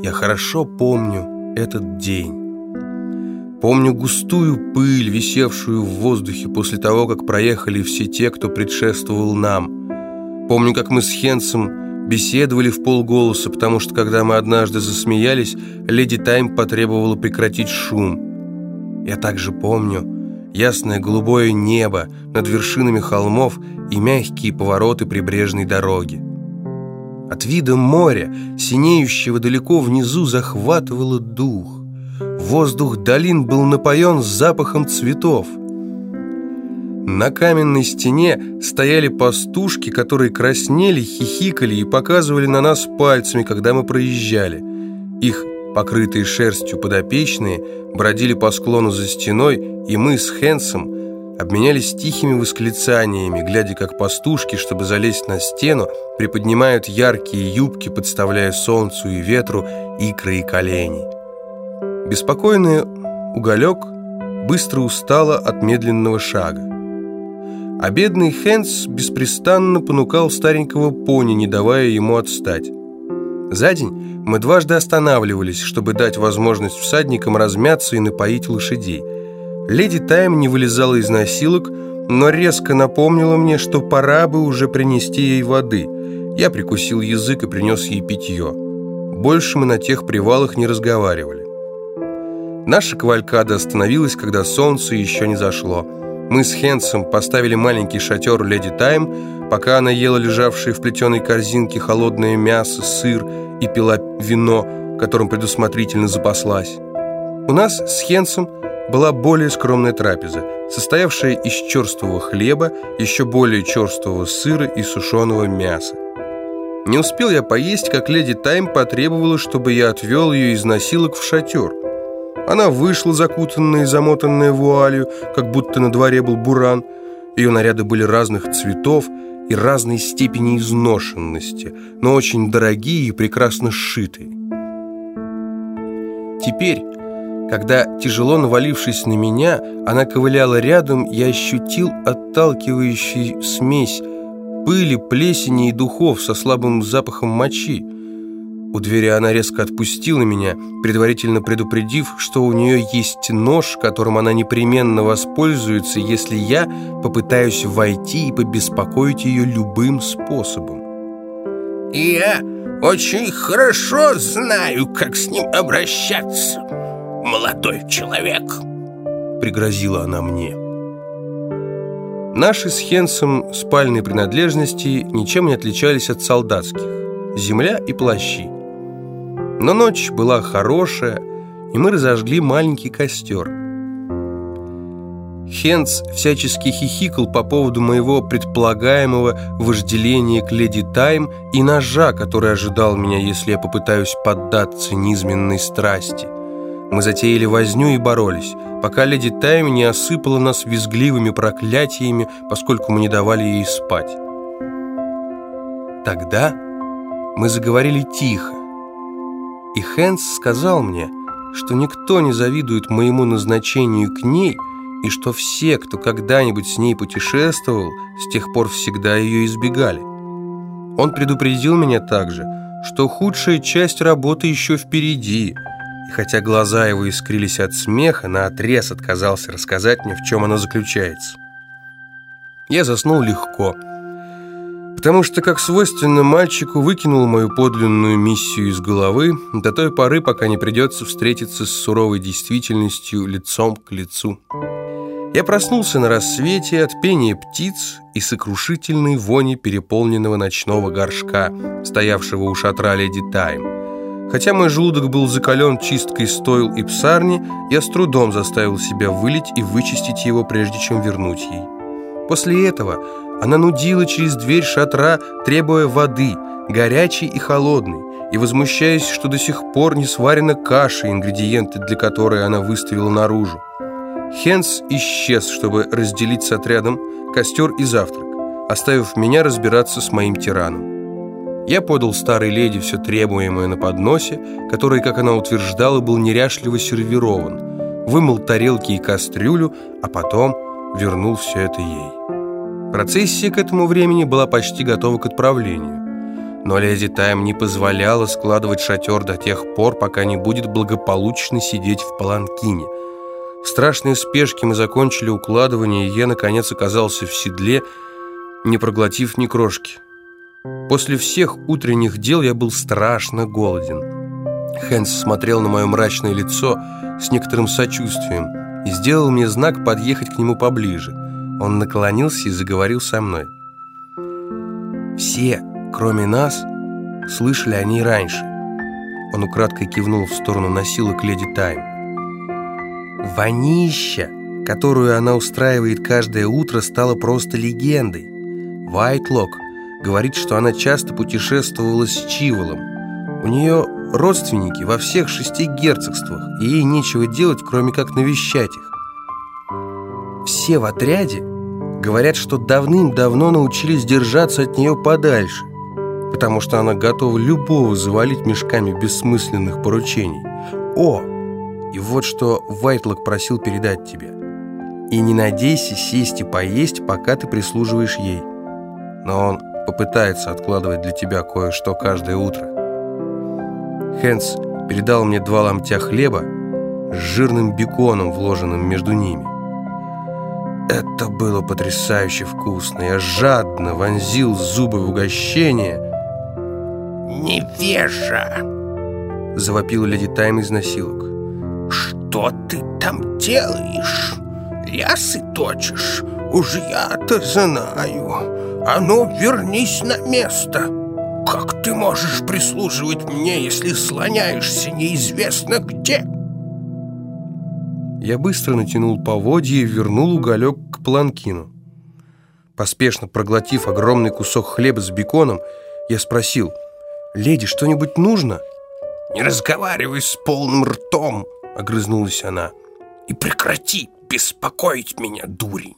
Я хорошо помню этот день. Помню густую пыль, висевшую в воздухе после того, как проехали все те, кто предшествовал нам. Помню, как мы с Хенсом беседовали в полголоса, потому что, когда мы однажды засмеялись, леди Тайм потребовала прекратить шум. Я также помню ясное голубое небо над вершинами холмов и мягкие повороты прибрежной дороги. От вида моря, синеющего далеко внизу, захватывало дух. Воздух долин был напоен запахом цветов. На каменной стене стояли пастушки, которые краснели, хихикали и показывали на нас пальцами, когда мы проезжали. Их покрытые шерстью подопечные, бродили по склону за стеной, и мы с Хэнсом обменялись тихими восклицаниями, глядя, как пастушки, чтобы залезть на стену, приподнимают яркие юбки, подставляя солнцу и ветру икры и колени. Беспокойный уголек быстро устала от медленного шага. А бедный Хэнс беспрестанно понукал старенького пони, не давая ему отстать. За день мы дважды останавливались, чтобы дать возможность всадникам размяться и напоить лошадей. Леди Тайм не вылезала из носилок, но резко напомнила мне, что пора бы уже принести ей воды. Я прикусил язык и принес ей питье. Больше мы на тех привалах не разговаривали. Наша кавалькада остановилась, когда солнце еще не зашло. Мы с Хенсом поставили маленький шатер леди Тайм, пока она ела лежавшее в плетеной корзинке холодное мясо, сыр и пила вино, которым предусмотрительно запаслась. У нас с Хенсом была более скромная трапеза, состоявшая из черствого хлеба, еще более черствого сыра и сушеного мяса. Не успел я поесть, как леди Тайм потребовала, чтобы я отвел ее из носилок в шатер – она вышла, закутанная и замотанная вуалью, как будто на дворе был буран. Ее наряды были разных цветов и разной степени изношенности, но очень дорогие и прекрасно сшитые. Теперь, когда, тяжело навалившись на меня, она ковыляла рядом, я ощутил отталкивающий смесь пыли, плесени и духов со слабым запахом мочи. У двери она резко отпустила меня, предварительно предупредив, что у нее есть нож, которым она непременно воспользуется, если я попытаюсь войти и побеспокоить ее любым способом. «Я очень хорошо знаю, как с ним обращаться, молодой человек», — пригрозила она мне. Наши с Хенсом спальные принадлежности ничем не отличались от солдатских. Земля и плащи. Но ночь была хорошая, и мы разожгли маленький костер. Хенц всячески хихикал по поводу моего предполагаемого вожделения к леди Тайм и ножа, который ожидал меня, если я попытаюсь поддаться низменной страсти. Мы затеяли возню и боролись, пока леди Тайм не осыпала нас визгливыми проклятиями, поскольку мы не давали ей спать. Тогда мы заговорили тихо, и Хэнс сказал мне, что никто не завидует моему назначению к ней и что все, кто когда-нибудь с ней путешествовал, с тех пор всегда ее избегали. Он предупредил меня также, что худшая часть работы еще впереди, и хотя глаза его искрились от смеха, наотрез отказался рассказать мне, в чем она заключается. Я заснул легко, потому что, как свойственно мальчику, выкинул мою подлинную миссию из головы до той поры, пока не придется встретиться с суровой действительностью лицом к лицу. Я проснулся на рассвете от пения птиц и сокрушительной вони переполненного ночного горшка, стоявшего у шатра леди Тайм. Хотя мой желудок был закален чисткой стойл и псарни, я с трудом заставил себя вылить и вычистить его, прежде чем вернуть ей. После этого она нудила через дверь шатра, требуя воды, горячей и холодной, и возмущаясь, что до сих пор не сварена каша, ингредиенты для которой она выставила наружу. Хенс исчез, чтобы разделить с отрядом костер и завтрак, оставив меня разбираться с моим тираном. Я подал старой леди все требуемое на подносе, который, как она утверждала, был неряшливо сервирован, вымыл тарелки и кастрюлю, а потом вернул все это ей. Процессия к этому времени была почти готова к отправлению. Но леди Тайм не позволяла складывать шатер до тех пор, пока не будет благополучно сидеть в паланкине. В страшной спешке мы закончили укладывание, и я, наконец, оказался в седле, не проглотив ни крошки. После всех утренних дел я был страшно голоден. Хэнс смотрел на мое мрачное лицо с некоторым сочувствием и сделал мне знак подъехать к нему поближе. Он наклонился и заговорил со мной. Все, кроме нас, слышали о ней раньше. Он украдкой кивнул в сторону носилок леди Тайм. Вонища, которую она устраивает каждое утро, стала просто легендой. Вайтлок говорит, что она часто путешествовала с Чиволом. У нее родственники во всех шести герцогствах, и ей нечего делать, кроме как навещать их. Все в отряде говорят, что давным-давно научились держаться от нее подальше, потому что она готова любого завалить мешками бессмысленных поручений. О, и вот что Вайтлок просил передать тебе. И не надейся сесть и поесть, пока ты прислуживаешь ей. Но он попытается откладывать для тебя кое-что каждое утро. Хэнс передал мне два ломтя хлеба с жирным беконом, вложенным между ними. Это было потрясающе вкусно. Я жадно вонзил зубы в угощение. «Невежа!» — завопила леди Тайм из носилок. «Что ты там делаешь? Лясы точишь? Уж я-то знаю. А ну, вернись на место!» «Как ты можешь прислуживать мне, если слоняешься неизвестно где?» Я быстро натянул поводья и вернул уголек к планкину. Поспешно проглотив огромный кусок хлеба с беконом, я спросил, «Леди, что-нибудь нужно?» «Не разговаривай с полным ртом!» — огрызнулась она. «И прекрати беспокоить меня, дурень!»